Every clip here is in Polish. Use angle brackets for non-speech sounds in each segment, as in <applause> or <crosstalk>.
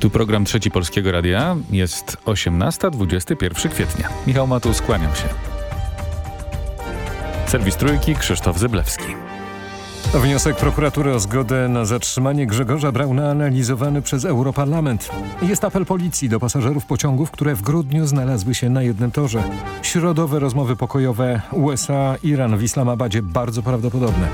Tu program Trzeci Polskiego Radia. Jest 18.21 kwietnia. Michał Matu, skłaniam się. Serwis Trójki, Krzysztof Zeblewski. Wniosek prokuratury o zgodę na zatrzymanie Grzegorza Brauna analizowany przez Europarlament. Jest apel policji do pasażerów pociągów, które w grudniu znalazły się na jednym torze. Środowe rozmowy pokojowe USA-Iran w Islamabadzie bardzo prawdopodobne.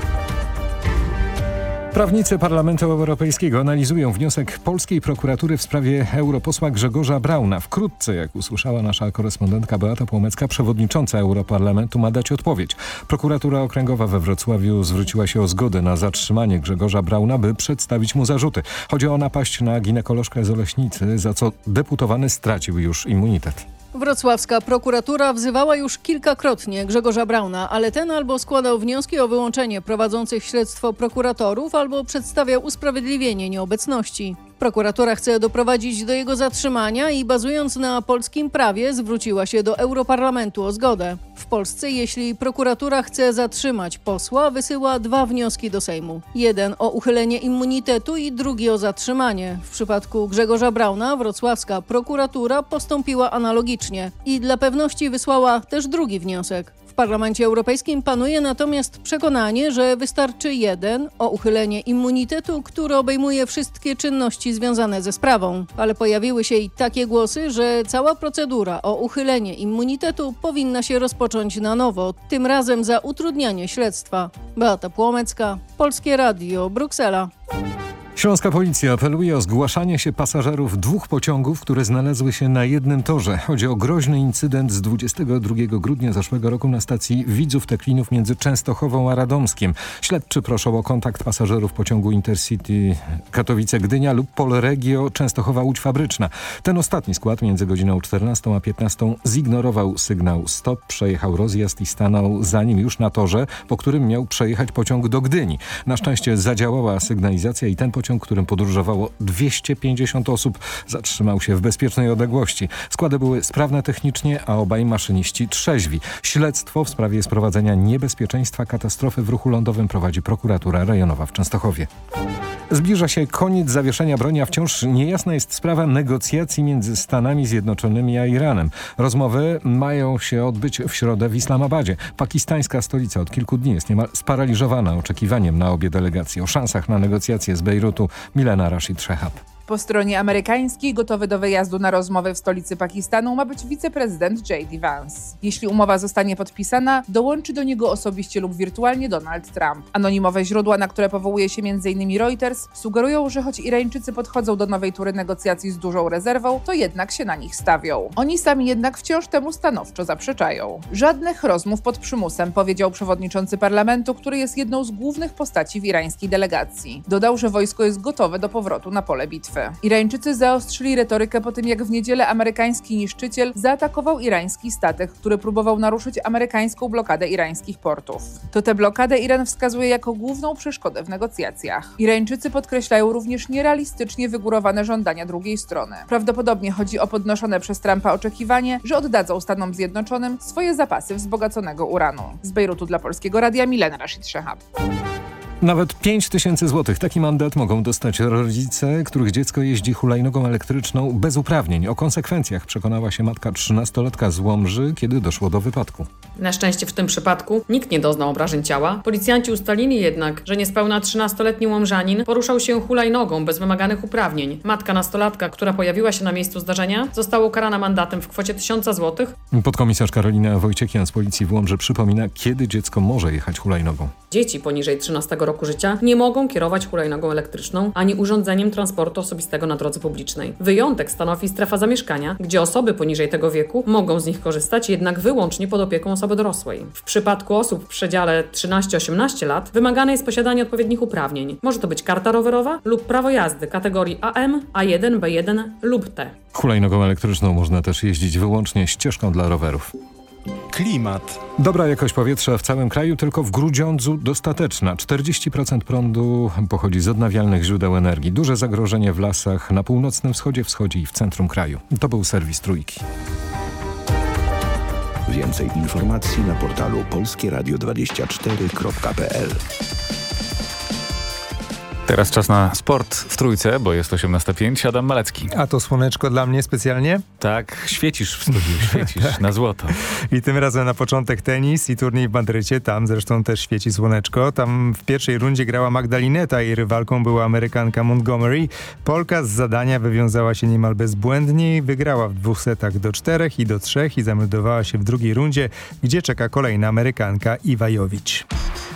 Prawnicy Parlamentu Europejskiego analizują wniosek polskiej prokuratury w sprawie europosła Grzegorza Brauna. Wkrótce, jak usłyszała nasza korespondentka Beata Płomecka, przewodnicząca Europarlamentu ma dać odpowiedź. Prokuratura Okręgowa we Wrocławiu zwróciła się o zgodę na zatrzymanie Grzegorza Brauna, by przedstawić mu zarzuty. Chodzi o napaść na ginekolożkę z Oleśnicy, za co deputowany stracił już immunitet. Wrocławska prokuratura wzywała już kilkakrotnie Grzegorza Brauna, ale ten albo składał wnioski o wyłączenie prowadzących śledztwo prokuratorów, albo przedstawiał usprawiedliwienie nieobecności. Prokuratura chce doprowadzić do jego zatrzymania i bazując na polskim prawie zwróciła się do Europarlamentu o zgodę. W Polsce, jeśli prokuratura chce zatrzymać posła, wysyła dwa wnioski do Sejmu. Jeden o uchylenie immunitetu i drugi o zatrzymanie. W przypadku Grzegorza Brauna wrocławska prokuratura postąpiła analogicznie i dla pewności wysłała też drugi wniosek. Parlamencie Europejskim panuje natomiast przekonanie, że wystarczy jeden o uchylenie immunitetu, który obejmuje wszystkie czynności związane ze sprawą. Ale pojawiły się i takie głosy, że cała procedura o uchylenie immunitetu powinna się rozpocząć na nowo, tym razem za utrudnianie śledztwa. Beata Płomecka, Polskie Radio, Bruksela. Śląska policja apeluje o zgłaszanie się pasażerów dwóch pociągów, które znalazły się na jednym torze. Chodzi o groźny incydent z 22 grudnia zeszłego roku na stacji Widzów Teklinów między Częstochową a Radomskiem. Śledczy proszą o kontakt pasażerów pociągu Intercity Katowice-Gdynia lub Polregio Częstochowa-Łódź Fabryczna. Ten ostatni skład między godziną 14 a 15 zignorował sygnał stop, przejechał rozjazd i stanął za nim już na torze, po którym miał przejechać pociąg do Gdyni. Na szczęście zadziałała sygnalizacja i ten pociąg pociąg, którym podróżowało 250 osób, zatrzymał się w bezpiecznej odległości. Składy były sprawne technicznie, a obaj maszyniści trzeźwi. Śledztwo w sprawie sprowadzenia niebezpieczeństwa katastrofy w ruchu lądowym prowadzi prokuratura rejonowa w Częstochowie. Zbliża się koniec zawieszenia broni, a wciąż niejasna jest sprawa negocjacji między Stanami Zjednoczonymi a Iranem. Rozmowy mają się odbyć w środę w Islamabadzie. Pakistańska stolica od kilku dni jest niemal sparaliżowana oczekiwaniem na obie delegacje. O szansach na negocjacje z Bejrutu Milena Rashid Shehab. Po stronie amerykańskiej gotowy do wyjazdu na rozmowy w stolicy Pakistanu ma być wiceprezydent J.D. Vance. Jeśli umowa zostanie podpisana, dołączy do niego osobiście lub wirtualnie Donald Trump. Anonimowe źródła, na które powołuje się m.in. Reuters, sugerują, że choć Irańczycy podchodzą do nowej tury negocjacji z dużą rezerwą, to jednak się na nich stawią. Oni sami jednak wciąż temu stanowczo zaprzeczają. Żadnych rozmów pod przymusem, powiedział przewodniczący parlamentu, który jest jedną z głównych postaci w irańskiej delegacji. Dodał, że wojsko jest gotowe do powrotu na pole bitwy bitwy. Irańczycy zaostrzyli retorykę po tym, jak w niedzielę amerykański niszczyciel zaatakował irański statek, który próbował naruszyć amerykańską blokadę irańskich portów. To tę blokadę Iran wskazuje jako główną przeszkodę w negocjacjach. Irańczycy podkreślają również nierealistycznie wygórowane żądania drugiej strony. Prawdopodobnie chodzi o podnoszone przez Trumpa oczekiwanie, że oddadzą Stanom Zjednoczonym swoje zapasy wzbogaconego uranu. Z Bejrutu dla Polskiego Radia Milena Rashid Shehab. Nawet 5 tysięcy złotych. Taki mandat mogą dostać rodzice, których dziecko jeździ hulajnogą elektryczną bez uprawnień. O konsekwencjach przekonała się matka 13-latka z Łomży, kiedy doszło do wypadku. Na szczęście w tym przypadku nikt nie doznał obrażeń ciała. Policjanci ustalili jednak, że niespełna 13-letni Łomżanin poruszał się hulajnogą bez wymaganych uprawnień. Matka nastolatka, która pojawiła się na miejscu zdarzenia, została ukarana mandatem w kwocie 1000 złotych. Podkomisarz Karolina Wojciekian z Policji w Łomży przypomina, kiedy dziecko może jechać hulajnogą. Dzieci poniżej 13 roku życia nie mogą kierować hulajnogą elektryczną ani urządzeniem transportu osobistego na drodze publicznej. Wyjątek stanowi strefa zamieszkania, gdzie osoby poniżej tego wieku mogą z nich korzystać jednak wyłącznie pod opieką osoby dorosłej. W przypadku osób w przedziale 13-18 lat wymagane jest posiadanie odpowiednich uprawnień. Może to być karta rowerowa lub prawo jazdy kategorii AM, A1, B1 lub T. Hulajnogą elektryczną można też jeździć wyłącznie ścieżką dla rowerów. Klimat. Dobra jakość powietrza w całym kraju, tylko w Grudziądzu dostateczna. 40% prądu pochodzi z odnawialnych źródeł energii. Duże zagrożenie w lasach na północnym wschodzie, wschodzie i w centrum kraju. To był serwis Trójki. Więcej informacji na portalu polskieradio24.pl Teraz czas na sport w trójce, bo jest 18.05. Adam Malecki. A to słoneczko dla mnie specjalnie. Tak, świecisz w studiu, świecisz <laughs> na złoto. I tym razem na początek tenis i turniej w Madrycie. Tam zresztą też świeci słoneczko. Tam w pierwszej rundzie grała Magdalineta i rywalką była Amerykanka Montgomery. Polka z zadania wywiązała się niemal bezbłędnie wygrała w dwóch setach do czterech i do trzech i zameldowała się w drugiej rundzie, gdzie czeka kolejna Amerykanka Iwajowicz.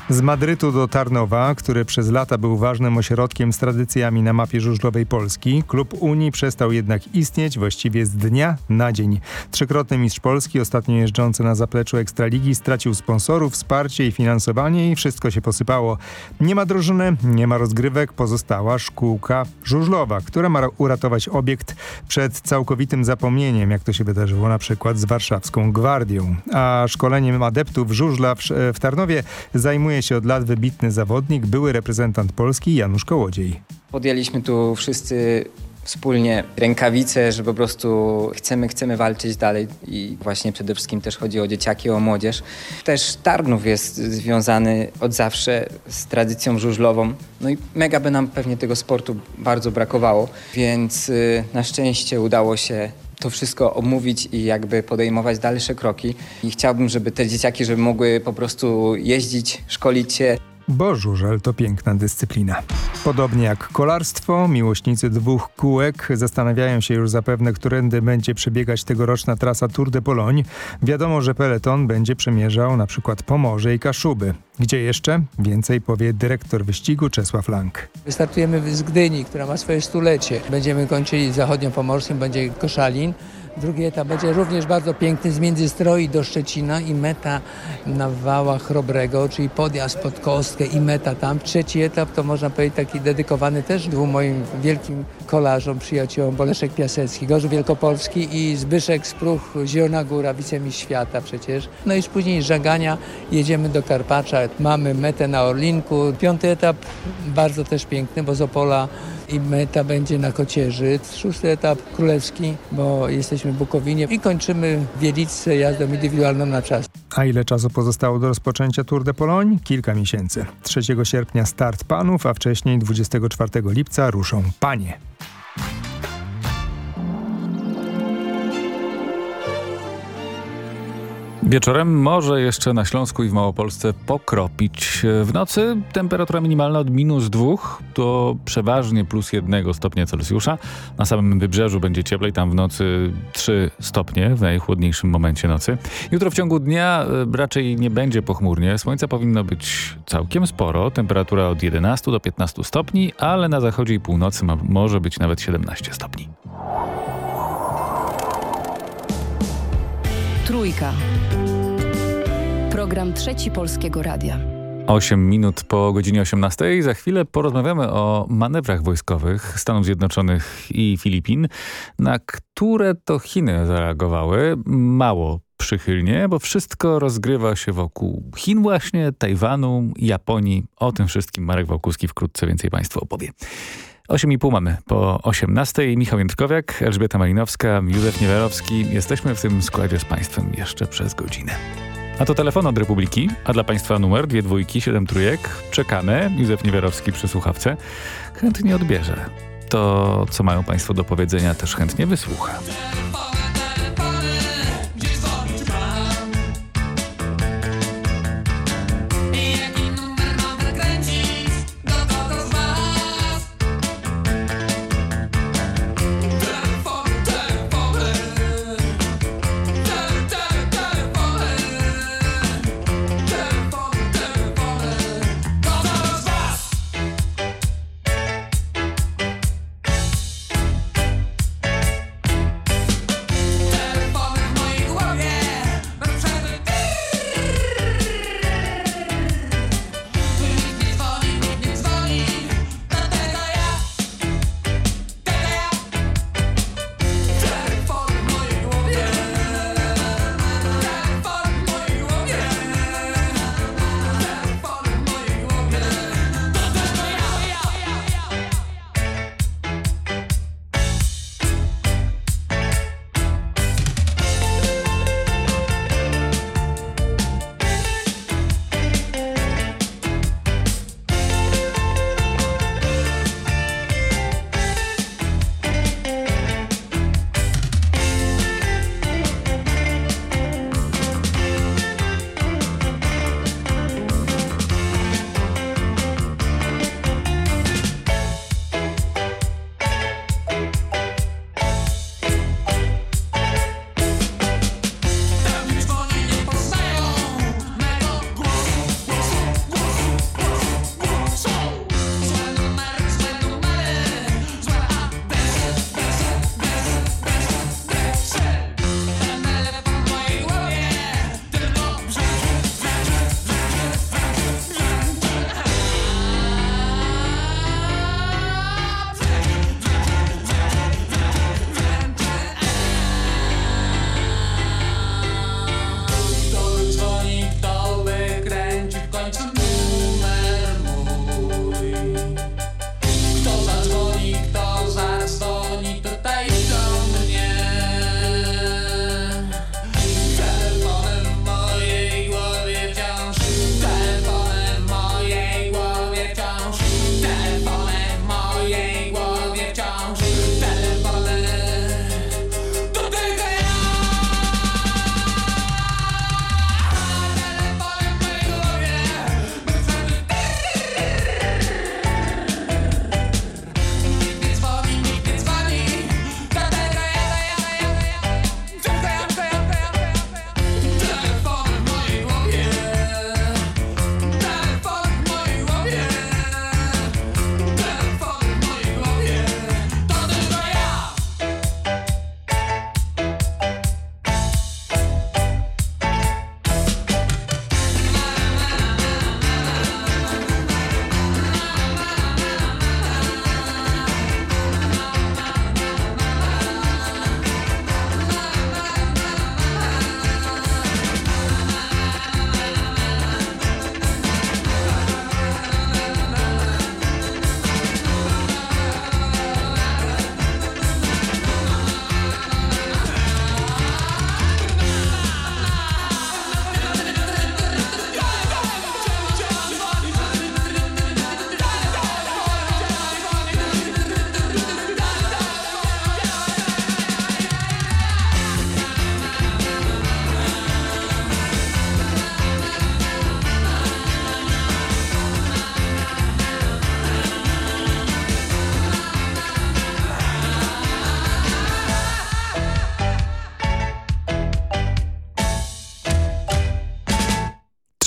Z Madrytu do Tarnowa, który przez lata był ważnym ośrodkiem z tradycjami na mapie żużlowej Polski, klub Unii przestał jednak istnieć właściwie z dnia na dzień. Trzykrotny mistrz Polski, ostatnio jeżdżący na zapleczu Ekstraligi, stracił sponsorów, wsparcie i finansowanie i wszystko się posypało. Nie ma drużyny, nie ma rozgrywek, pozostała szkółka żużlowa, która ma uratować obiekt przed całkowitym zapomnieniem, jak to się wydarzyło na przykład z warszawską Gwardią. A szkoleniem adeptów żużla w, w Tarnowie zajmuje się od lat wybitny zawodnik, były reprezentant Polski Janusz Kołodziej. Podjęliśmy tu wszyscy wspólnie rękawice, że po prostu chcemy, chcemy walczyć dalej i właśnie przede wszystkim też chodzi o dzieciaki, o młodzież. Też Tarnów jest związany od zawsze z tradycją żużlową. No i mega by nam pewnie tego sportu bardzo brakowało, więc y, na szczęście udało się to wszystko omówić i jakby podejmować dalsze kroki. I chciałbym, żeby te dzieciaki, żeby mogły po prostu jeździć, szkolić się, bo żużel to piękna dyscyplina. Podobnie jak kolarstwo, miłośnicy dwóch kółek zastanawiają się już zapewne, którędy będzie przebiegać tegoroczna trasa Tour de Pologne. Wiadomo, że peleton będzie przemierzał na przykład Pomorze i Kaszuby. Gdzie jeszcze? Więcej powie dyrektor wyścigu Czesław Lang. Wystartujemy z Gdyni, która ma swoje stulecie. Będziemy kończyli zachodniopomorskim, będzie Koszalin. Drugi etap będzie również bardzo piękny z Międzystroi do Szczecina i meta na Wałach Chrobrego, czyli podjazd pod Kostkę i meta tam. Trzeci etap to można powiedzieć taki dedykowany też dwóm moim wielkim kolarzom, przyjaciołom, Boleszek Piasecki, Gorzów Wielkopolski i Zbyszek Spruch, Zielona Góra, wicemistrz świata przecież. No i później Żagania jedziemy do Karpacza, mamy metę na Orlinku. Piąty etap bardzo też piękny, bo z Opola i meta będzie na Kocierzy. Szósty etap królewski, bo jesteśmy w Bukowinie i kończymy w Wieliczce jazdą indywidualną na czas. A ile czasu pozostało do rozpoczęcia Tour de Pologne? Kilka miesięcy. 3 sierpnia start panów, a wcześniej 24 lipca ruszą panie. Wieczorem może jeszcze na Śląsku i w Małopolsce pokropić. W nocy temperatura minimalna od minus dwóch do przeważnie plus jednego stopnia Celsjusza. Na samym wybrzeżu będzie cieplej, tam w nocy 3 stopnie w najchłodniejszym momencie nocy. Jutro w ciągu dnia e, raczej nie będzie pochmurnie. Słońca powinno być całkiem sporo. Temperatura od 11 do 15 stopni, ale na zachodzie i północy ma, może być nawet 17 stopni. Trójka. Program Trzeci Polskiego Radia. 8 minut po godzinie 18. Za chwilę porozmawiamy o manewrach wojskowych Stanów Zjednoczonych i Filipin, na które to Chiny zareagowały mało przychylnie, bo wszystko rozgrywa się wokół Chin właśnie, Tajwanu, Japonii. O tym wszystkim Marek Wałkuski wkrótce więcej Państwu opowie. 8,5 mamy po 18. Michał Jędrkowiak, Elżbieta Malinowska, Józef Niewerowski. Jesteśmy w tym składzie z Państwem jeszcze przez godzinę. A to telefon od Republiki, a dla Państwa numer dwie dwójki, siedem trójek. Czekamy. Józef Niewerowski przy słuchawce. Chętnie odbierze. To, co mają Państwo do powiedzenia, też chętnie wysłucha.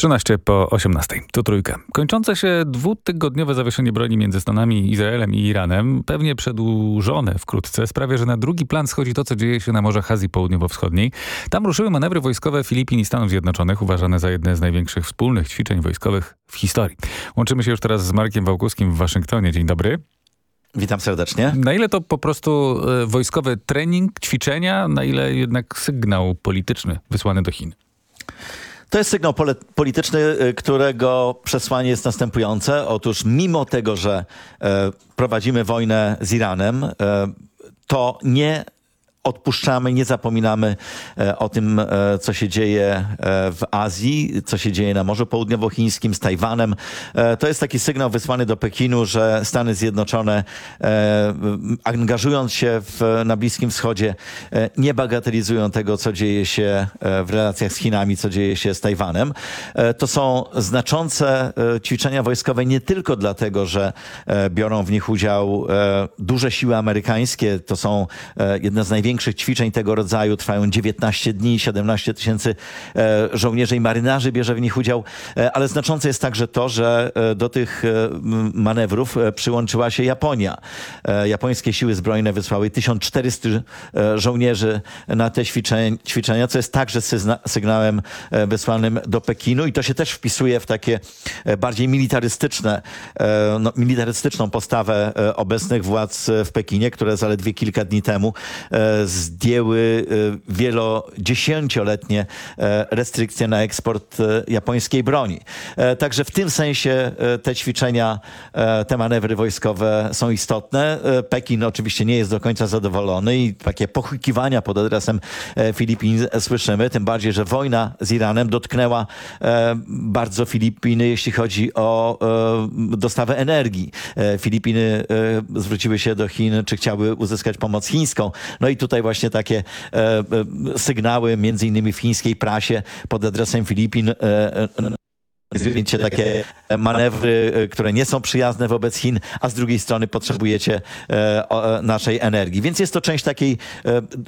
13 po 18. To trójka. Kończące się dwutygodniowe zawieszenie broni między Stanami, Izraelem i Iranem, pewnie przedłużone wkrótce, sprawia, że na drugi plan schodzi to, co dzieje się na Morzach Azji Południowo-Wschodniej. Tam ruszyły manewry wojskowe Filipin i Stanów Zjednoczonych, uważane za jedne z największych wspólnych ćwiczeń wojskowych w historii. Łączymy się już teraz z Markiem Wałkuskim w Waszyngtonie. Dzień dobry. Witam serdecznie. Na ile to po prostu e, wojskowy trening, ćwiczenia, na ile jednak sygnał polityczny wysłany do Chin? To jest sygnał polityczny, y, którego przesłanie jest następujące. Otóż mimo tego, że e, prowadzimy wojnę z Iranem, e, to nie odpuszczamy, nie zapominamy e, o tym, e, co się dzieje e, w Azji, co się dzieje na Morzu Południowochińskim, z Tajwanem. To jest taki sygnał wysłany do Pekinu, że Stany Zjednoczone angażując się w, na Bliskim Wschodzie nie bagatelizują tego, co dzieje się w relacjach z Chinami, co dzieje się z Tajwanem. To są znaczące ćwiczenia wojskowe nie tylko dlatego, że biorą w nich udział duże siły amerykańskie, to są jedne z największych największych ćwiczeń tego rodzaju. Trwają 19 dni, 17 tysięcy e, żołnierzy i marynarzy bierze w nich udział, e, ale znaczące jest także to, że e, do tych manewrów przyłączyła się Japonia. Japońskie siły zbrojne wysłały 1400 żołnierzy na te ćwiczenia, co jest także sygnałem wysłanym do Pekinu i to się też wpisuje w takie bardziej militarystyczne, no, militarystyczną postawę obecnych władz w Pekinie, które zaledwie kilka dni temu zdjęły e, wielodziesięcioletnie e, restrykcje na eksport e, japońskiej broni. Także w tym sensie te ćwiczenia, te manewry wojskowe są istotne. Pekin oczywiście nie jest do końca zadowolony i takie pochukiwania pod adresem Filipin słyszymy, tym bardziej, że wojna z Iranem dotknęła bardzo Filipiny, jeśli chodzi o dostawę energii. Filipiny zwróciły się do Chin, czy chciały uzyskać pomoc chińską. No i tutaj właśnie takie e, e, sygnały, między innymi w chińskiej prasie pod adresem Filipin, e, zdjęcie takie manewry, które nie są przyjazne wobec Chin, a z drugiej strony potrzebujecie naszej energii. Więc jest to część takiej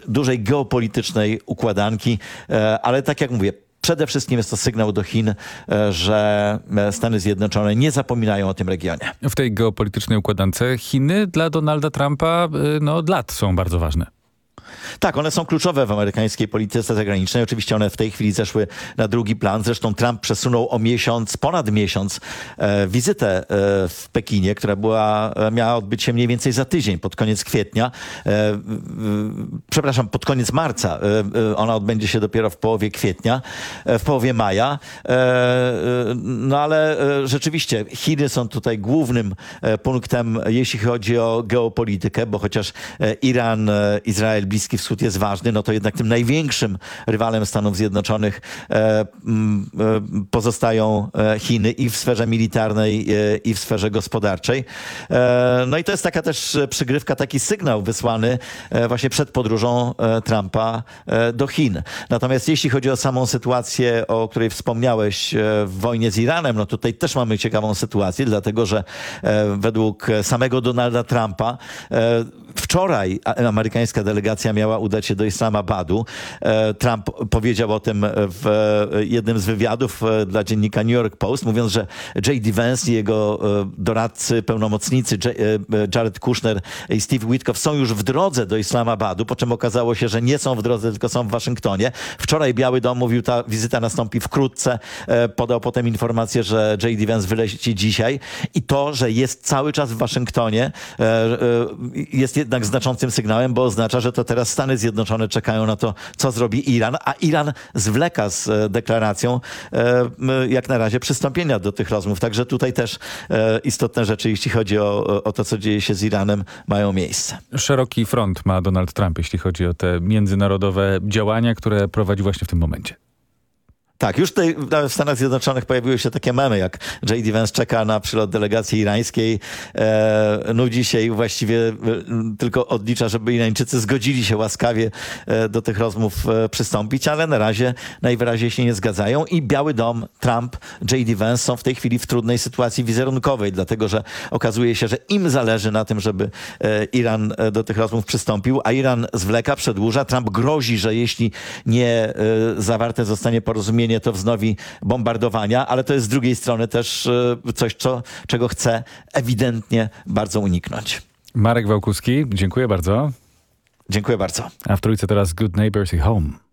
dużej geopolitycznej układanki, ale tak jak mówię, Przede wszystkim jest to sygnał do Chin, że Stany Zjednoczone nie zapominają o tym regionie. W tej geopolitycznej układance Chiny dla Donalda Trumpa no, od lat są bardzo ważne. Tak, one są kluczowe w amerykańskiej polityce zagranicznej. Oczywiście one w tej chwili zeszły na drugi plan. Zresztą Trump przesunął o miesiąc, ponad miesiąc e, wizytę e, w Pekinie, która była, e, miała odbyć się mniej więcej za tydzień, pod koniec kwietnia. E, przepraszam, pod koniec marca. E, e, ona odbędzie się dopiero w połowie kwietnia, w połowie maja. no ale rzeczywiście Chiny są tutaj głównym punktem, jeśli chodzi o geopolitykę, bo chociaż Iran, Izrael, Bliski Wschód jest ważny, no to jednak tym największym rywalem Stanów Zjednoczonych e, e, pozostają e, Chiny i w sferze militarnej, i w sferze gospodarczej. No i to jest taka też przygrywka, taki sygnał wysłany właśnie przed podróżą Trumpa do Chin. Natomiast jeśli chodzi o samą sytuację, o której wspomniałeś w wojnie z Iranem, no tutaj też mamy ciekawą sytuację, dlatego że według samego Donalda Trumpa wczoraj amerykańska delegacja miała udać się do Islamabadu. E, Trump powiedział o tym w jednym z wywiadów e, dla dziennika New York Post, mówiąc, że J.D. Vance i jego e, doradcy, pełnomocnicy Jared Kushner i Steve Witkoff są już w drodze do Islamabadu, po czym okazało się, że nie są w drodze, tylko są w Waszyngtonie. Wczoraj Biały Dom mówił, ta wizyta nastąpi wkrótce. Podał potem informację, że J.D. Vance wyleci dzisiaj i to, że jest cały czas w Waszyngtonie jest jednak znaczącym sygnałem, bo oznacza, że to teraz Stany Zjednoczone czekają na to, co zrobi Iran, a Iran zwleka z e, deklaracją e, jak na razie przystąpienia do tych rozmów. Także tutaj też e, istotne rzeczy, jeśli chodzi o, o to, co dzieje się z Iranem, mają miejsce. Szeroki front ma Donald Trump, jeśli chodzi o te międzynarodowe działania, które prowadzi właśnie w tym momencie. Tak, już tutaj w Stanach Zjednoczonych pojawiły się takie memy, jak J.D. Vance czeka na przylot delegacji irańskiej, e, nudzi się i właściwie e, tylko odlicza, żeby Irańczycy zgodzili się łaskawie e, do tych rozmów e, przystąpić, ale na razie najwyraźniej się nie zgadzają i Biały Dom, Trump, J.D. Vance są w tej chwili w trudnej sytuacji wizerunkowej, dlatego że okazuje się, że im zależy na tym, żeby Iran do tych rozmów przystąpił, a Iran zwleka, przedłuża. Trump grozi, że jeśli nie zawarte zostanie porozumienie Ukrainie, to wznowi bombardowania, ale to jest z drugiej strony też coś, co, czego chce ewidentnie bardzo uniknąć. Marek Wałkuski, dziękuję bardzo. Dziękuję bardzo. A w trójce teraz Good Neighbors i Home.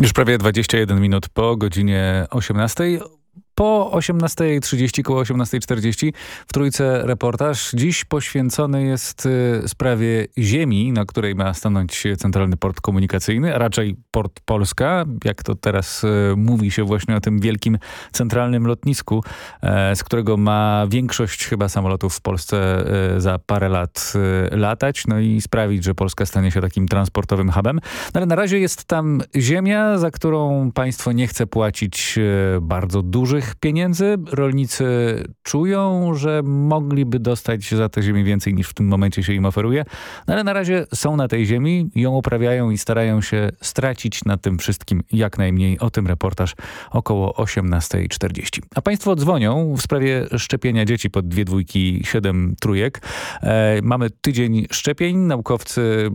Już prawie 21 minut po godzinie 18. Po 18.30, koło 18.40 w Trójce reportaż. Dziś poświęcony jest y, sprawie ziemi, na której ma stanąć Centralny Port Komunikacyjny, a raczej Port Polska, jak to teraz y, mówi się właśnie o tym wielkim centralnym lotnisku, e, z którego ma większość chyba samolotów w Polsce e, za parę lat e, latać, no i sprawić, że Polska stanie się takim transportowym hubem. No ale na razie jest tam ziemia, za którą państwo nie chce płacić bardzo dużych pieniędzy. Rolnicy czują, że mogliby dostać za tę ziemię więcej niż w tym momencie się im oferuje, no ale na razie są na tej ziemi, ją uprawiają i starają się stracić na tym wszystkim jak najmniej. O tym reportaż około 18.40. A państwo dzwonią w sprawie szczepienia dzieci pod dwie dwójki, siedem trójek. E, mamy tydzień szczepień. Naukowcy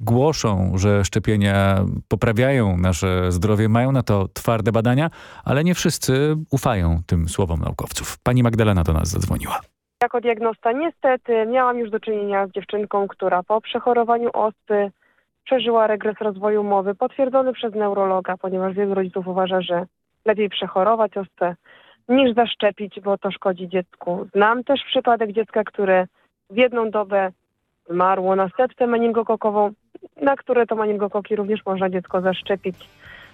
głoszą, że szczepienia poprawiają nasze zdrowie, mają na to twarde badania, ale nie wszyscy ufają tym słowom naukowców. Pani Magdalena do nas zadzwoniła. Jako diagnosta niestety miałam już do czynienia z dziewczynką, która po przechorowaniu ospy przeżyła regres rozwoju mowy potwierdzony przez neurologa, ponieważ wielu rodziców uważa, że lepiej przechorować ospę niż zaszczepić, bo to szkodzi dziecku. Znam też przypadek dziecka, które w jedną dobę zmarło na setce meningokokową, na które to meningokoki również można dziecko zaszczepić.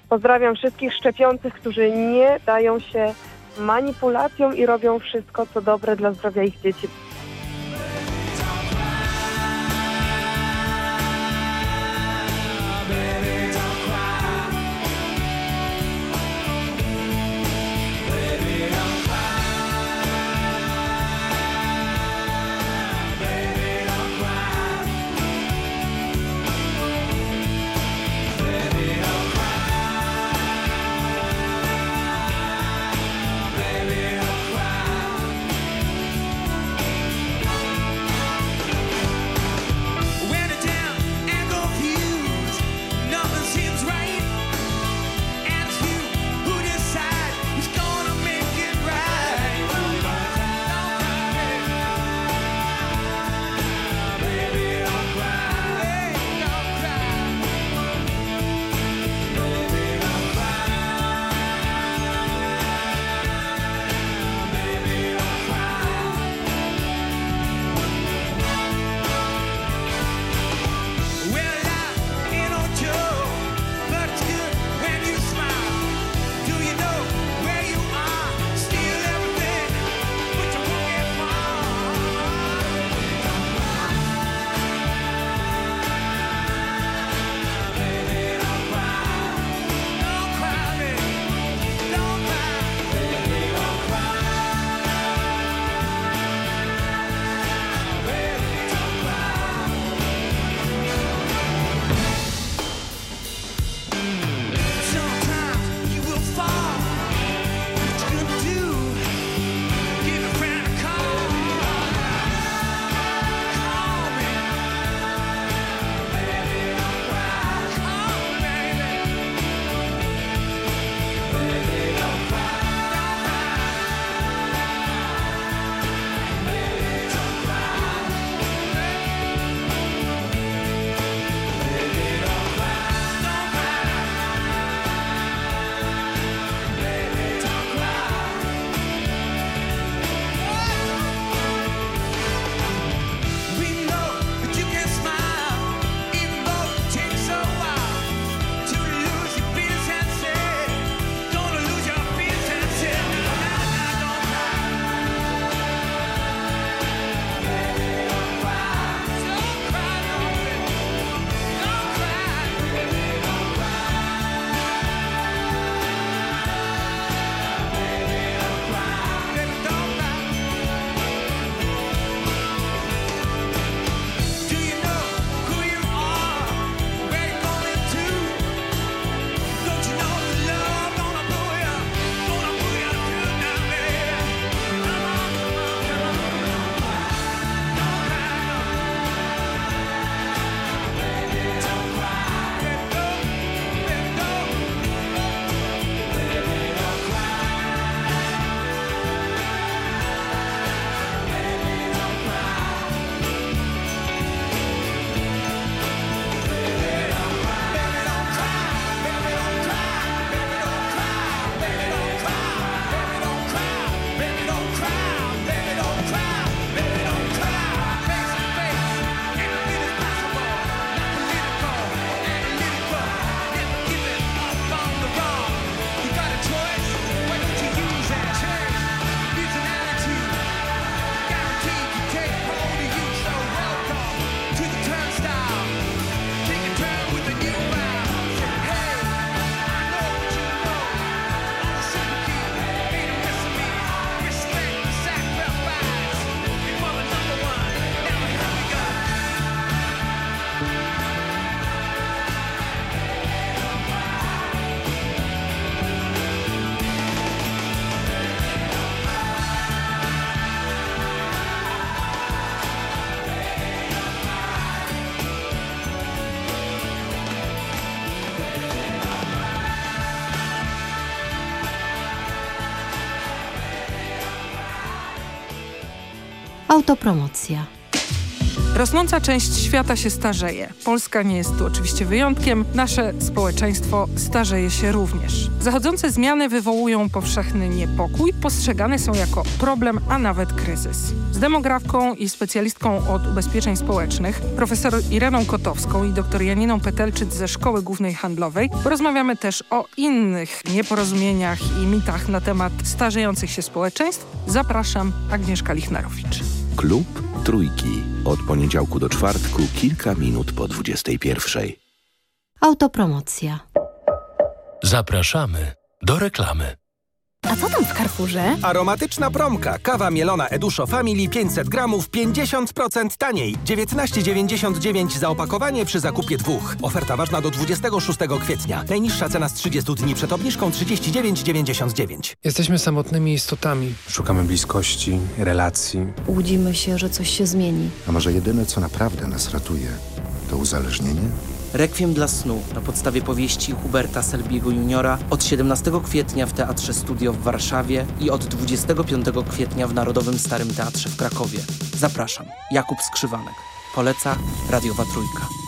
Pozdrawiam wszystkich szczepiących, którzy nie dają się manipulacją i robią wszystko, co dobre dla zdrowia ich dzieci. Autopromocja. Rosnąca część świata się starzeje. Polska nie jest tu oczywiście wyjątkiem. Nasze społeczeństwo starzeje się również. Zachodzące zmiany wywołują powszechny niepokój, postrzegane są jako problem, a nawet kryzys. Z demografką i specjalistką od ubezpieczeń społecznych, profesor Ireną Kotowską i dr Janiną Petelczyc ze Szkoły Głównej Handlowej porozmawiamy też o innych nieporozumieniach i mitach na temat starzejących się społeczeństw. Zapraszam, Agnieszka Lichnerowicz. Klub Trójki. Od poniedziałku do czwartku, kilka minut po 21. Autopromocja. Zapraszamy do reklamy. A co tam w Carrefourze? Aromatyczna promka. Kawa mielona Eduszo Family 500 gramów 50% taniej. 19,99 za opakowanie przy zakupie dwóch. Oferta ważna do 26 kwietnia. Najniższa cena z 30 dni przed obniżką 39,99. Jesteśmy samotnymi istotami. Szukamy bliskości, relacji. Łudzimy się, że coś się zmieni. A może jedyne, co naprawdę nas ratuje, to uzależnienie? Rekwiem dla snu na podstawie powieści Huberta Selbiego Juniora od 17 kwietnia w Teatrze Studio w Warszawie i od 25 kwietnia w Narodowym Starym Teatrze w Krakowie. Zapraszam. Jakub Skrzywanek. Poleca Radiowa Trójka.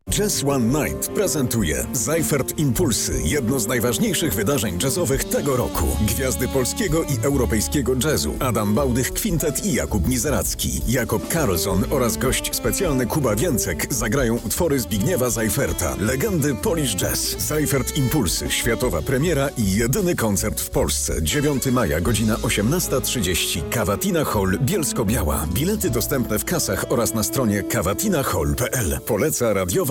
Jazz One Night prezentuje Seifert Impulsy, jedno z najważniejszych wydarzeń jazzowych tego roku. Gwiazdy polskiego i europejskiego jazzu Adam Bałdych Kwintet i Jakub Mizeracki. Jakob Carlson oraz gość specjalny Kuba Więcek zagrają utwory Zbigniewa Seiferta. Legendy Polish Jazz. Seifert Impulsy, światowa premiera i jedyny koncert w Polsce. 9 maja, godzina 18.30. Kawatina Hall, Bielsko-Biała. Bilety dostępne w kasach oraz na stronie kawatinahall.pl. Poleca radiowa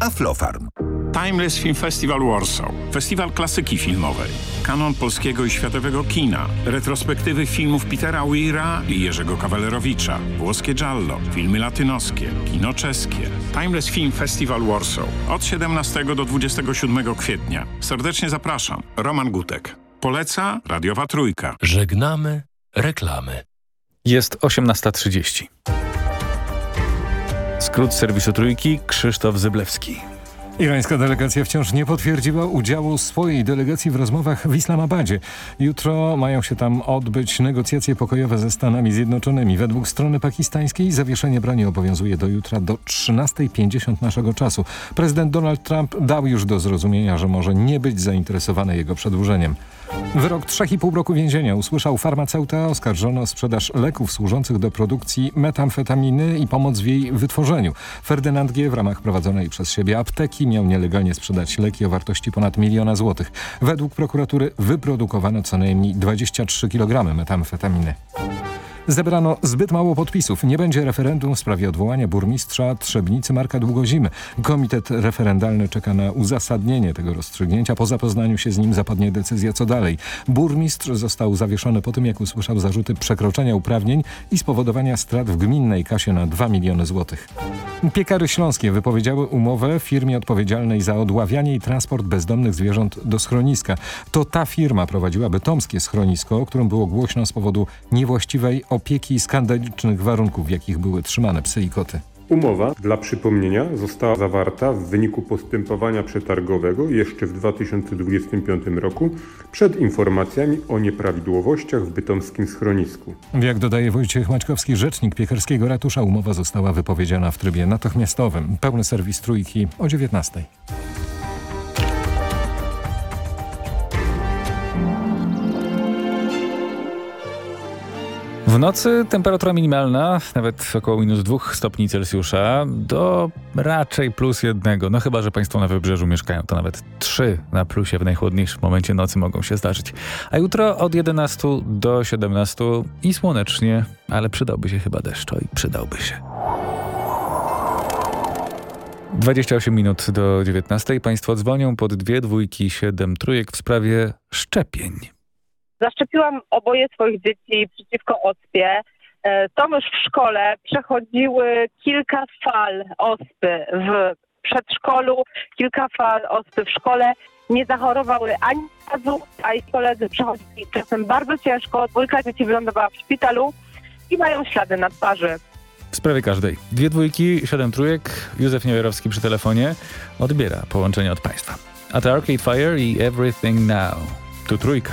Aflofarm. Timeless Film Festival Warsaw. Festiwal klasyki filmowej. Kanon polskiego i światowego kina. Retrospektywy filmów Petera Weira i Jerzego Kawalerowicza. Włoskie Giallo. Filmy latynoskie. Kino czeskie. Timeless Film Festival Warsaw. Od 17 do 27 kwietnia. Serdecznie zapraszam. Roman Gutek. Poleca Radiowa Trójka. Żegnamy reklamy. Jest 18.30. Skrót serwisu Trójki, Krzysztof Zyblewski. Irańska delegacja wciąż nie potwierdziła udziału swojej delegacji w rozmowach w Islamabadzie. Jutro mają się tam odbyć negocjacje pokojowe ze Stanami Zjednoczonymi. Według strony pakistańskiej zawieszenie broni obowiązuje do jutra do 13.50 naszego czasu. Prezydent Donald Trump dał już do zrozumienia, że może nie być zainteresowany jego przedłużeniem. Wyrok 3,5 roku więzienia usłyszał farmaceuta oskarżony o sprzedaż leków służących do produkcji metamfetaminy i pomoc w jej wytworzeniu. Ferdynand G. w ramach prowadzonej przez siebie apteki miał nielegalnie sprzedać leki o wartości ponad miliona złotych. Według prokuratury wyprodukowano co najmniej 23 kg metamfetaminy. Zebrano zbyt mało podpisów. Nie będzie referendum w sprawie odwołania burmistrza Trzebnicy Marka Długozimy. Komitet referendalny czeka na uzasadnienie tego rozstrzygnięcia. Po zapoznaniu się z nim zapadnie decyzja co dalej. Burmistrz został zawieszony po tym, jak usłyszał zarzuty przekroczenia uprawnień i spowodowania strat w gminnej kasie na 2 miliony złotych. Piekary Śląskie wypowiedziały umowę firmie odpowiedzialnej za odławianie i transport bezdomnych zwierząt do schroniska. To ta firma prowadziła bytomskie schronisko, o którym było głośno z powodu niewłaściwej opieki i skandalicznych warunków, w jakich były trzymane psy i koty. Umowa, dla przypomnienia, została zawarta w wyniku postępowania przetargowego jeszcze w 2025 roku przed informacjami o nieprawidłowościach w bytomskim schronisku. Jak dodaje Wojciech Maćkowski, rzecznik piekarskiego ratusza, umowa została wypowiedziana w trybie natychmiastowym. Pełny serwis Trójki o 19. W nocy temperatura minimalna, nawet około minus 2 stopni Celsjusza, do raczej plus jednego. No chyba, że Państwo na wybrzeżu mieszkają, to nawet 3 na plusie w najchłodniejszym momencie nocy mogą się zdarzyć. A jutro od 11 do 17 i słonecznie, ale przydałby się chyba deszcz, i przydałby się. 28 minut do 19. Państwo dzwonią pod dwie dwójki, siedem trójek w sprawie szczepień. Zaszczepiłam oboje swoich dzieci przeciwko ospie. E, to już w szkole przechodziły kilka fal ospy w przedszkolu, kilka fal ospy w szkole. Nie zachorowały ani razu, a ich koledzy przechodzili czasem bardzo ciężko. Dwójka dzieci wylądowała w szpitalu i mają ślady na twarzy. W sprawie każdej. Dwie dwójki, siedem trójek. Józef Niewiarowski przy telefonie odbiera połączenie od państwa. A to Arcade Fire i Everything Now. Tu trójka.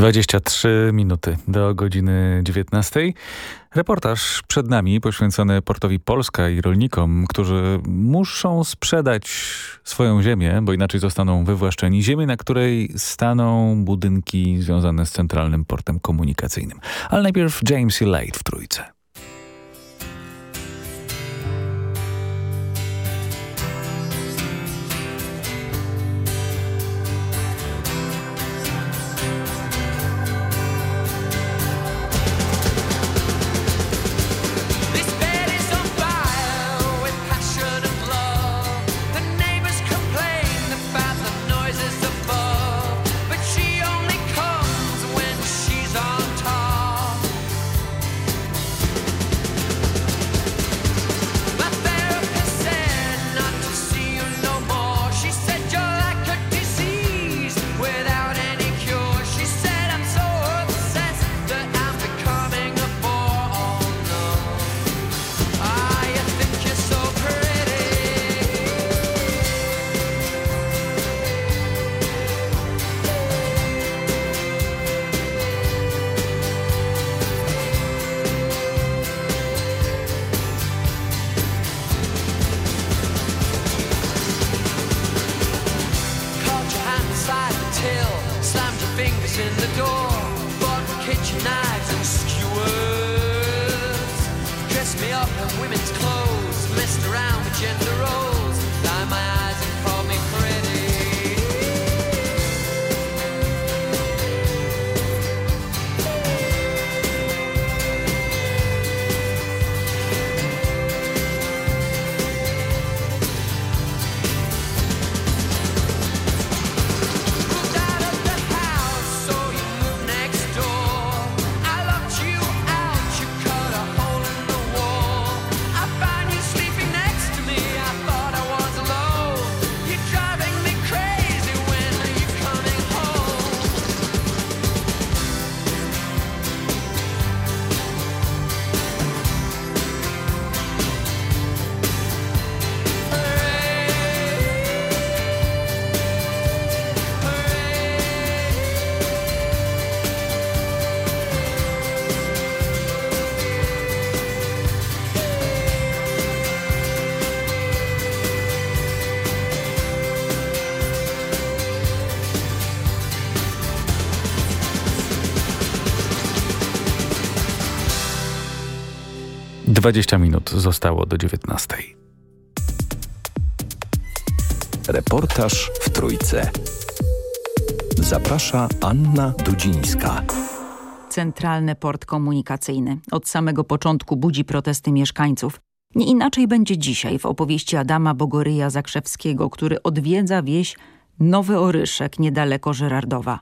23 minuty do godziny 19. Reportaż przed nami poświęcony portowi Polska i rolnikom, którzy muszą sprzedać swoją ziemię, bo inaczej zostaną wywłaszczeni. Ziemię, na której staną budynki związane z centralnym portem komunikacyjnym. Ale najpierw James Light w trójce. Dwadzieścia minut zostało do dziewiętnastej. Reportaż w Trójce. Zaprasza Anna Dudzińska. Centralny port komunikacyjny od samego początku budzi protesty mieszkańców. Nie inaczej będzie dzisiaj w opowieści Adama Bogoryja Zakrzewskiego, który odwiedza wieś Nowy Oryszek niedaleko Żerardowa.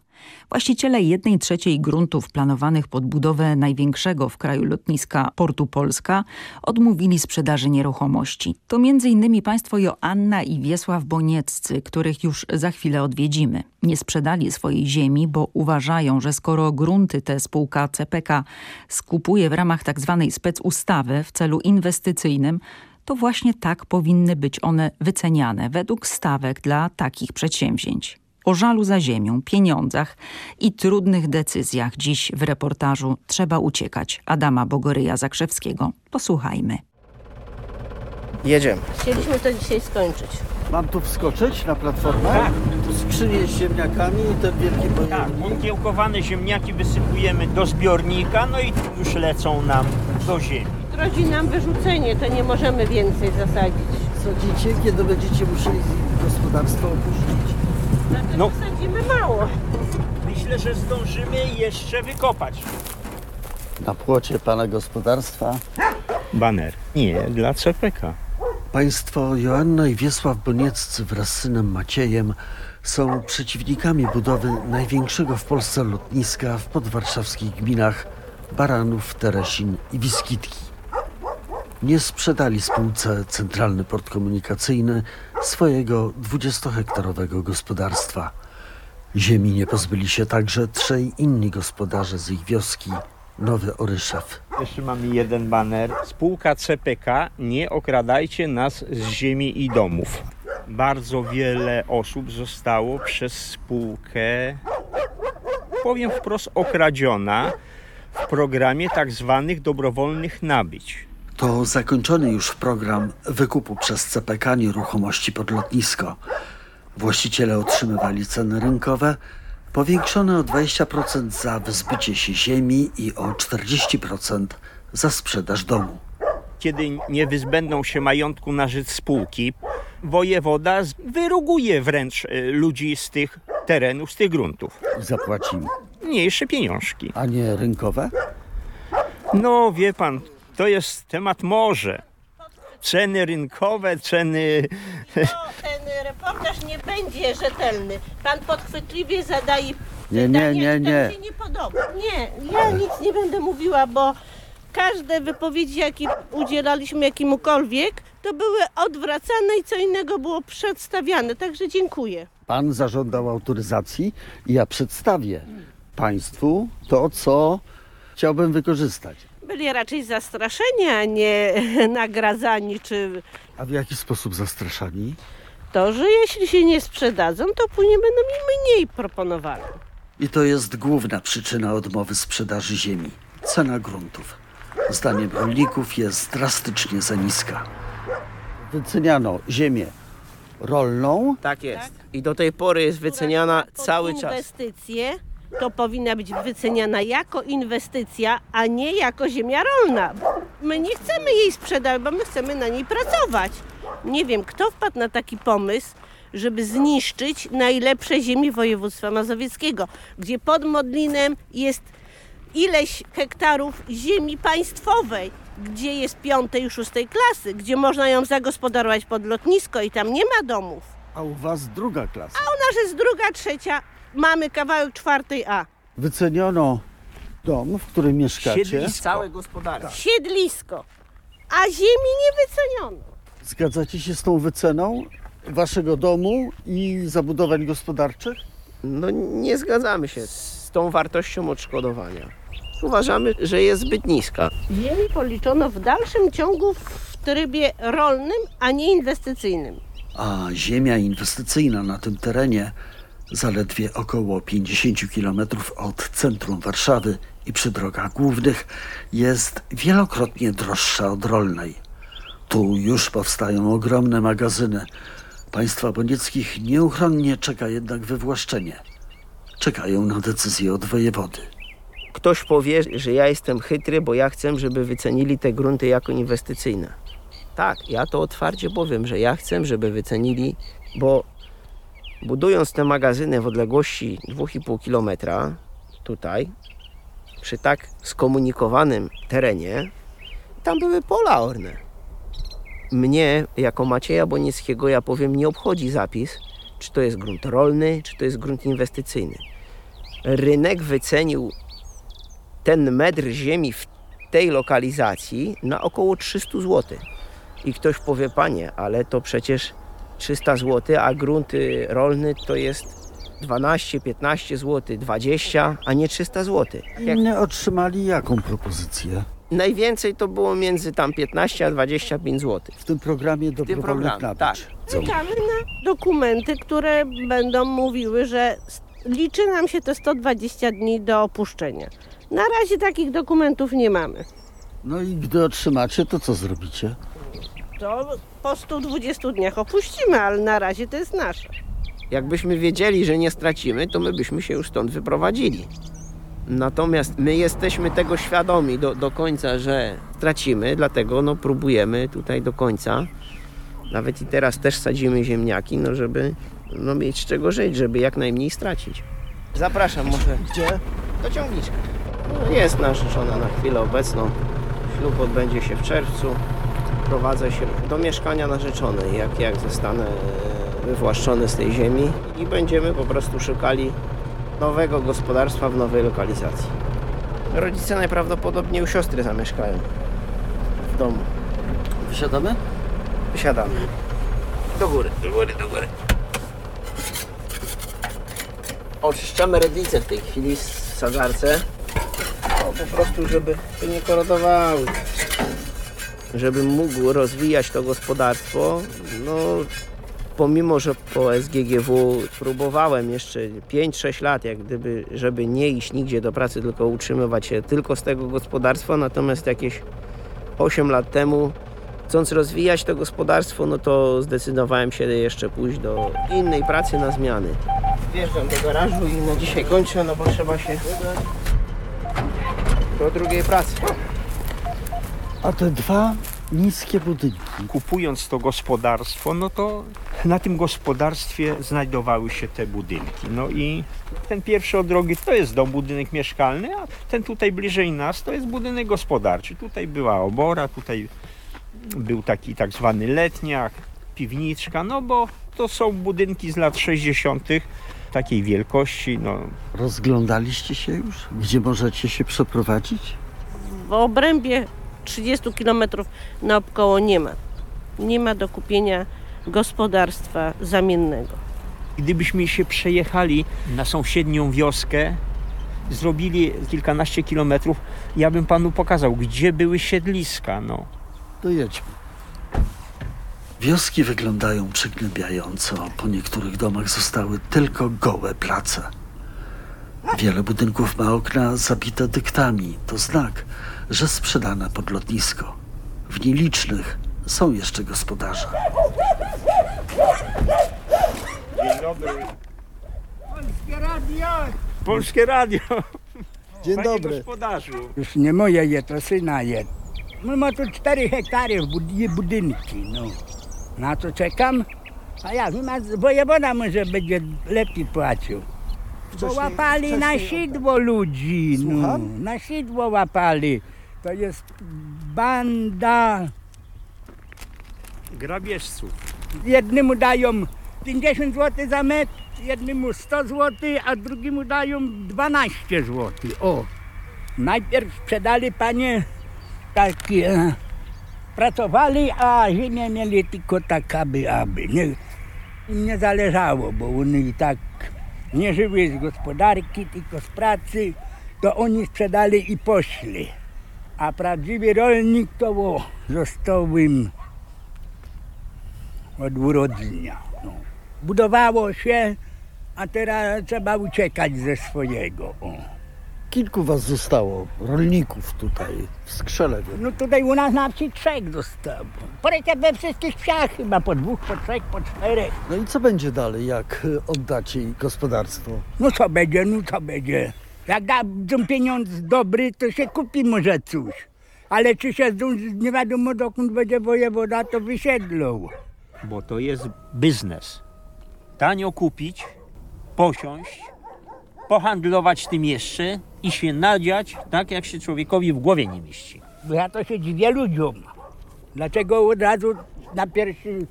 Właściciele jednej trzeciej gruntów planowanych pod budowę największego w kraju lotniska Portu Polska odmówili sprzedaży nieruchomości. To m.in. państwo Joanna i Wiesław Bonieccy, których już za chwilę odwiedzimy. Nie sprzedali swojej ziemi, bo uważają, że skoro grunty te spółka CPK skupuje w ramach tzw. Tak specustawy w celu inwestycyjnym, to właśnie tak powinny być one wyceniane według stawek dla takich przedsięwzięć. O żalu za ziemią, pieniądzach i trudnych decyzjach dziś w reportażu Trzeba uciekać Adama Bogoryja Zakrzewskiego. Posłuchajmy. Jedziemy. Chcieliśmy to dzisiaj skończyć. Mam tu wskoczyć na platformę? Tak. Skrzynie z ziemniakami i ten wielki pojemnik. Tak, ukiełkowane ziemniaki wysypujemy do zbiornika, no i już lecą nam do ziemi. Grozi nam wyrzucenie, to nie możemy więcej zasadzić. Sadzicie, kiedy będziecie musieli gospodarstwo opuścić? No. Sadzimy mało. Myślę, że zdążymy jeszcze wykopać. Na płocie pana gospodarstwa? Baner. Nie, dla CPK. Państwo Joanna i Wiesław Bonieccy wraz z synem Maciejem są przeciwnikami budowy największego w Polsce lotniska w podwarszawskich gminach Baranów, Teresin i Wiskitki. Nie sprzedali spółce Centralny Port Komunikacyjny swojego 20-hektarowego gospodarstwa. Ziemi nie pozbyli się także trzej inni gospodarze z ich wioski, Nowy Oryszew. Jeszcze mamy jeden baner. Spółka CPK, nie okradajcie nas z ziemi i domów. Bardzo wiele osób zostało przez spółkę, powiem wprost, okradziona w programie tak zwanych dobrowolnych nabyć. To zakończony już program wykupu przez CPK nieruchomości pod lotnisko. Właściciele otrzymywali ceny rynkowe, powiększone o 20% za wyzbycie się ziemi i o 40% za sprzedaż domu. Kiedy nie wyzbędą się majątku na rzecz spółki, wojewoda wyruguje wręcz y, ludzi z tych terenów, z tych gruntów. I zapłaci im. Mniejsze pieniążki. A nie rynkowe? No wie pan, to jest temat morze. Ceny rynkowe, ceny... Ten reportaż nie będzie rzetelny. Pan podchwytliwie zadaje Nie, nie, nie, nie. mi się nie podoba. Nie, ja nic nie będę mówiła, bo każde wypowiedzi, jakie udzielaliśmy jakimukolwiek, to były odwracane i co innego było przedstawiane. Także dziękuję. Pan zażądał autoryzacji i ja przedstawię Państwu to, co chciałbym wykorzystać. Byli raczej zastraszeni, a nie <laughs> nagradzani, czy A w jaki sposób zastraszani? to, że jeśli się nie sprzedadzą, to później będą mi mniej proponowali. I to jest główna przyczyna odmowy sprzedaży ziemi. Cena gruntów. Zdaniem rolników jest drastycznie za niska. Wyceniano ziemię rolną. Tak jest. I do tej pory jest wyceniana cały czas. Inwestycje to powinna być wyceniana jako inwestycja, a nie jako ziemia rolna. My nie chcemy jej sprzedawać, bo my chcemy na niej pracować. Nie wiem, kto wpadł na taki pomysł, żeby zniszczyć najlepsze ziemi województwa mazowieckiego, gdzie pod Modlinem jest ileś hektarów ziemi państwowej, gdzie jest piątej i szóstej klasy, gdzie można ją zagospodarować pod lotnisko i tam nie ma domów. A u was druga klasa. A u nas jest druga, trzecia, mamy kawałek czwartej A. Wyceniono dom, w którym mieszkacie. Całe gospodarstwo. Siedlisko, a ziemi nie wyceniono. Zgadzacie się z tą wyceną waszego domu i zabudowań gospodarczych? No nie zgadzamy się z tą wartością odszkodowania. Uważamy, że jest zbyt niska. Ziemi policzono w dalszym ciągu w trybie rolnym, a nie inwestycyjnym. A ziemia inwestycyjna na tym terenie, zaledwie około 50 km od centrum Warszawy i przy drogach głównych, jest wielokrotnie droższa od rolnej. Tu już powstają ogromne magazyny. Państwa Bonieckich nieuchronnie czeka jednak wywłaszczenie. Czekają na decyzję od wojewody. Ktoś powie, że ja jestem chytry, bo ja chcę, żeby wycenili te grunty jako inwestycyjne. Tak, ja to otwarcie powiem, że ja chcę, żeby wycenili, bo budując te magazyny w odległości 2,5 km tutaj, przy tak skomunikowanym terenie, tam były pola orne. Mnie, jako Macieja Bonickiego, ja powiem, nie obchodzi zapis, czy to jest grunt rolny, czy to jest grunt inwestycyjny. Rynek wycenił ten metr ziemi w tej lokalizacji na około 300 zł. I ktoś powie, panie, ale to przecież 300 zł, a grunt rolny to jest 12, 15 zł, 20, a nie 300 zł. Inni otrzymali jaką propozycję? Najwięcej to było między tam 15 a 25 zł. W tym programie dobrowolnych nabyć. tak. Czekamy na dokumenty, które będą mówiły, że liczy nam się te 120 dni do opuszczenia. Na razie takich dokumentów nie mamy. No i gdy otrzymacie, to co zrobicie? To po 120 dniach opuścimy, ale na razie to jest nasze. Jakbyśmy wiedzieli, że nie stracimy, to my byśmy się już stąd wyprowadzili. Natomiast my jesteśmy tego świadomi do, do końca, że stracimy, dlatego no, próbujemy tutaj do końca. Nawet i teraz też sadzimy ziemniaki, no, żeby no, mieć z czego żyć, żeby jak najmniej stracić. Zapraszam może. Gdzie? Do ciągniczka. No, jest narzeczona na chwilę obecną. Ślub odbędzie się w czerwcu. Prowadzę się do mieszkania narzeczonej, jak, jak zostanę e, wywłaszczony z tej ziemi i będziemy po prostu szukali nowego gospodarstwa w nowej lokalizacji. Rodzice najprawdopodobniej u siostry zamieszkają w domu. Wysiadamy? Wysiadamy. Do góry, do góry, do góry. Oczyszczamy rednicę w tej chwili w sadzarce. O, po prostu, żeby się nie korodowały. Żebym mógł rozwijać to gospodarstwo, no pomimo, że po SGGW próbowałem jeszcze 5-6 lat, jak gdyby, żeby nie iść nigdzie do pracy, tylko utrzymywać się tylko z tego gospodarstwa, natomiast jakieś 8 lat temu, chcąc rozwijać to gospodarstwo, no to zdecydowałem się jeszcze pójść do innej pracy na zmiany. Wjeżdżam do garażu i na dzisiaj kończę, no bo trzeba się do drugiej pracy. A te dwa niskie budynki. Kupując to gospodarstwo, no to na tym gospodarstwie znajdowały się te budynki. No i ten pierwszy od drogi to jest dom, budynek mieszkalny, a ten tutaj bliżej nas to jest budynek gospodarczy. Tutaj była obora, tutaj był taki tak zwany letniak, piwniczka, no bo to są budynki z lat 60. takiej wielkości. No. Rozglądaliście się już? Gdzie możecie się przeprowadzić? W obrębie 30 km naokoło nie ma. Nie ma do kupienia gospodarstwa zamiennego. Gdybyśmy się przejechali na sąsiednią wioskę, zrobili kilkanaście kilometrów, ja bym panu pokazał, gdzie były siedliska. No. To jedźmy. Wioski wyglądają przygnębiająco. Po niektórych domach zostały tylko gołe place. Wiele budynków ma okna zabite dyktami. To znak, że sprzedane pod lotnisko. W nielicznych są jeszcze gospodarze. Dzień dobry. Polskie Radio! Polskie Radio! Dzień Panie dobry. gospodarzu. Już nie moje je, to syna je. My ma tu 4 hektary bud- budynki, no. Na co czekam? A jak, ma, wojewoda może będzie lepiej płacił. Bo Wcześniej- łapali na wcześniej- sidło ludzi, no. Słucham? Na sidło łapali. To jest banda. Grabieżców. Jednemu dają 50 zł za metr, jednemu 100 zł, a drugiemu dają 12 zł. O, najpierw sprzedali panie takie, pracowali, a ziemię mieli tylko tak aby, aby. Nie, im nie zależało, bo one i tak nie żyły z gospodarki, tylko z pracy, to oni sprzedali i poszli. A prawdziwy rolnik to o, został im od urodzenia. No. Budowało się, a teraz trzeba uciekać ze swojego. O. Kilku was zostało, rolników tutaj w Skrzelewie. No tutaj u nas na wsi trzech zostało. Porecie we wszystkich wsiach chyba po dwóch, po trzech, po czterech. No i co będzie dalej, jak oddacie gospodarstwo? No co będzie, no co będzie. Jak dadzą pieniądz dobry, to się kupi może coś. Ale czy się zdąży, nie wiadomo dokąd będzie wojewoda, to wysiedlą. Bo to jest biznes. Tanio kupić, posiąść, pohandlować tym jeszcze i się nadziać tak, jak się człowiekowi w głowie nie mieści. Bo ja to się dziwię ludziom. Dlaczego od razu na pierwszy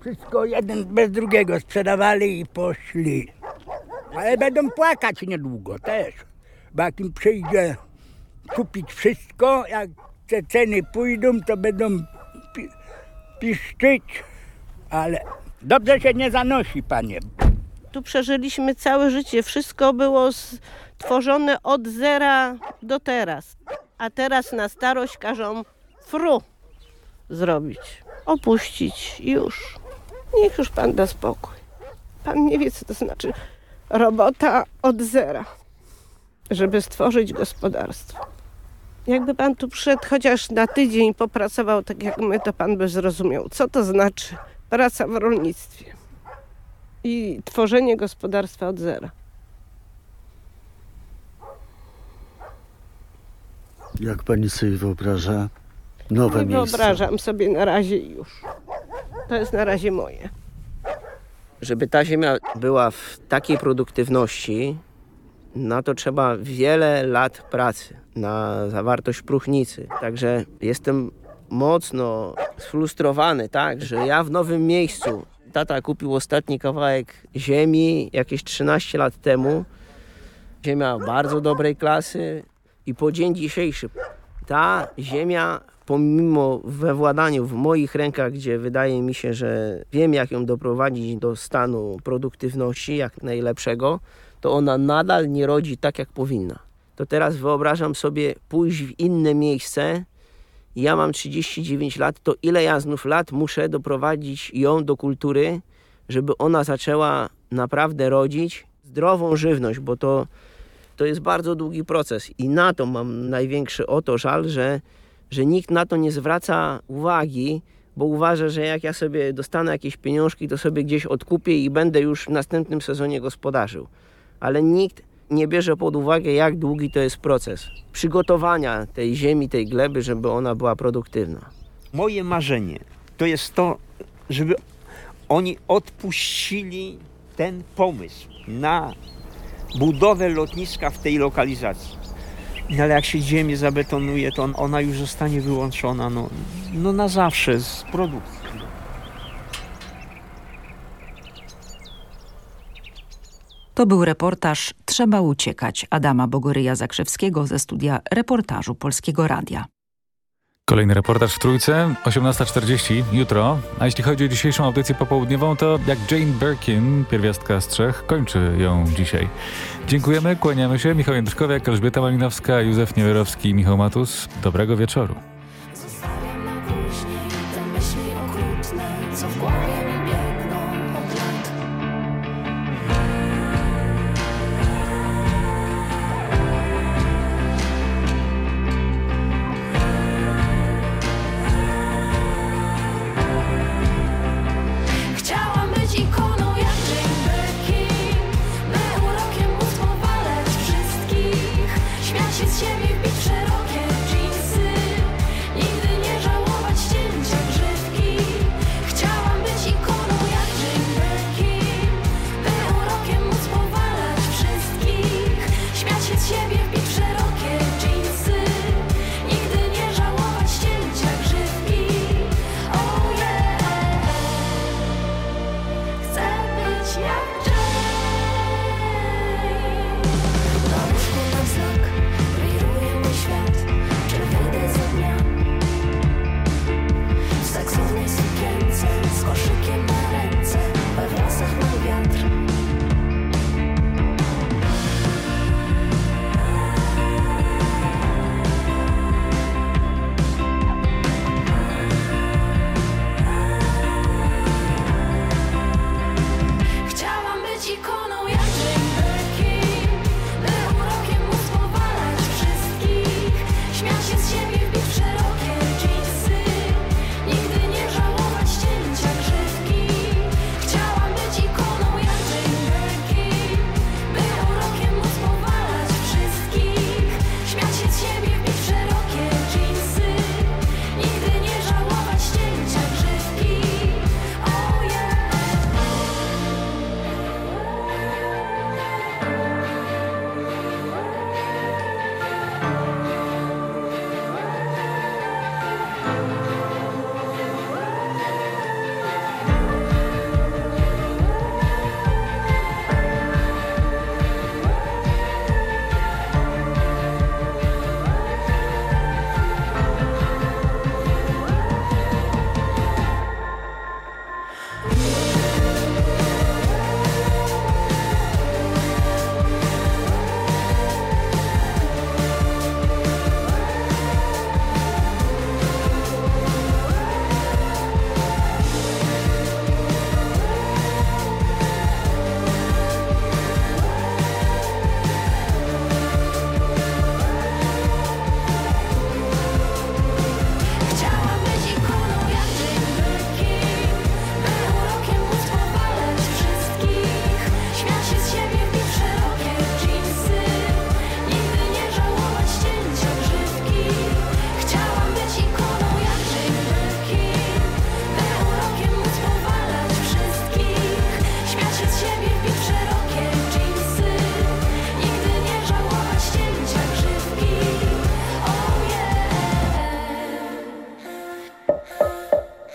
wszystko jeden bez drugiego sprzedawali i poszli. Ale będą płakać niedługo też. Bo jak im przyjdzie kupić wszystko, jak te ceny pójdą, to będą pi- piszczyć. Ale dobrze się nie zanosi, panie. Tu przeżyliśmy całe życie. Wszystko było stworzone od zera do teraz. A teraz na starość każą fru zrobić. Opuścić już. Niech już pan da spokój. Pan nie wie, co to znaczy robota od zera, żeby stworzyć gospodarstwo. Jakby pan tu przyszedł chociaż na tydzień i popracował tak jak my, to pan by zrozumiał, co to znaczy praca w rolnictwie i tworzenie gospodarstwa od zera. Jak pani sobie wyobraża nowe Nie miejsce? wyobrażam sobie na razie i już. To jest na razie moje. Żeby ta ziemia była w takiej produktywności, na to trzeba wiele lat pracy na zawartość próchnicy. Także jestem mocno sfrustrowany, tak, że ja w nowym miejscu. Tata kupił ostatni kawałek ziemi jakieś 13 lat temu. Ziemia bardzo dobrej klasy i po dzień dzisiejszy ta ziemia, pomimo we władaniu w moich rękach, gdzie wydaje mi się, że wiem jak ją doprowadzić do stanu produktywności jak najlepszego, to ona nadal nie rodzi tak, jak powinna. To teraz wyobrażam sobie pójść w inne miejsce. Ja mam 39 lat, to ile ja znów lat muszę doprowadzić ją do kultury, żeby ona zaczęła naprawdę rodzić zdrową żywność, bo to, to jest bardzo długi proces. I na to mam największy oto żal, że, że nikt na to nie zwraca uwagi, bo uważa, że jak ja sobie dostanę jakieś pieniążki, to sobie gdzieś odkupię i będę już w następnym sezonie gospodarzył. Ale nikt nie bierze pod uwagę, jak długi to jest proces przygotowania tej ziemi, tej gleby, żeby ona była produktywna. Moje marzenie to jest to, żeby oni odpuścili ten pomysł na budowę lotniska w tej lokalizacji. No ale jak się ziemię zabetonuje, to ona już zostanie wyłączona no, no na zawsze z produkcji. To był reportaż Trzeba uciekać Adama Bogoryja Zakrzewskiego ze studia reportażu Polskiego Radia. Kolejny reportaż w Trójce, 18.40 jutro. A jeśli chodzi o dzisiejszą audycję popołudniową, to jak Jane Birkin, pierwiastka z trzech, kończy ją dzisiaj. Dziękujemy, kłaniamy się. Michał Jędrzkowiak, Elżbieta Malinowska, Józef Niewerowski i Michał Matus. Dobrego wieczoru.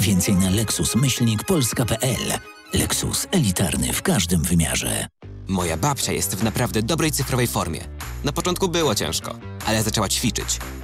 Więcej na lexus-polska.pl. Lexus elitarny w każdym wymiarze. Moja babcia jest w naprawdę dobrej cyfrowej formie. Na początku było ciężko, ale zaczęła ćwiczyć.